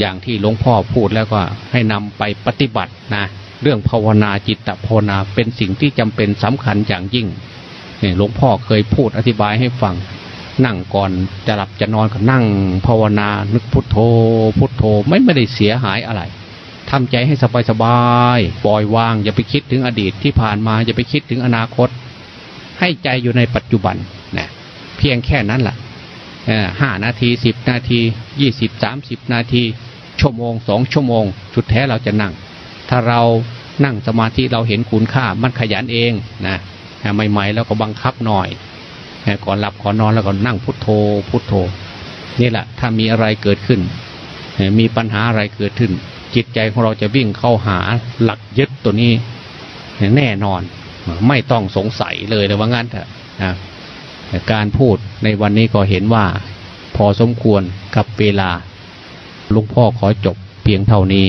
Speaker 1: อย่างที่หลวงพ่อพูดแล้วก็ให้นำไปปฏิบัตินะเรื่องภาวนาจิตตภาวนาเป็นสิ่งที่จำเป็นสำคัญอย่างยิ่งหลวงพ่อเคยพูดอธิบายให้ฟังนั่งก่อนจะหลับจะนอนก็นั่งภาวนา นึกพุทโธ พุทโธไม่ไม่ได้เสียหายอะไรทำใจให้สบายสบายปล่อยวาง อย่าไปคิดถึงอดีตที่ผ่านมา อย่าไปคิดถึงอนาคต ให้ใจอยู่ในปัจจุบันนะเพียงแค่นั้นแหละห้านาทีสิบนาทียี่สิบสามสิบนาที ชั่วโมงสองชั่วโมง สุดแท้เราจะนั่ง ถ้าเรานั่งสมาธิเราเห็นคุณค่ามันขยันเองนะใหม่ๆแล้วก็บังคับหน่อยก่อนหลับก่อนนอนแล้วก็นั่งพุทโธ พุทโธ นี่แหละถ้ามีอะไรเกิดขึ้น มีปัญหาอะไรเกิดขึ้น จิตใจของเราจะวิ่งเข้าหาหลักยึดตัวนี้แน่นอน ไม่ต้องสงสัยเลยเลยว่างั้นเถอะการพูดในวันนี้ก็เห็นว่า พอสมควรกับเวลาลุงพ่อขอจบเพียงเท่านี้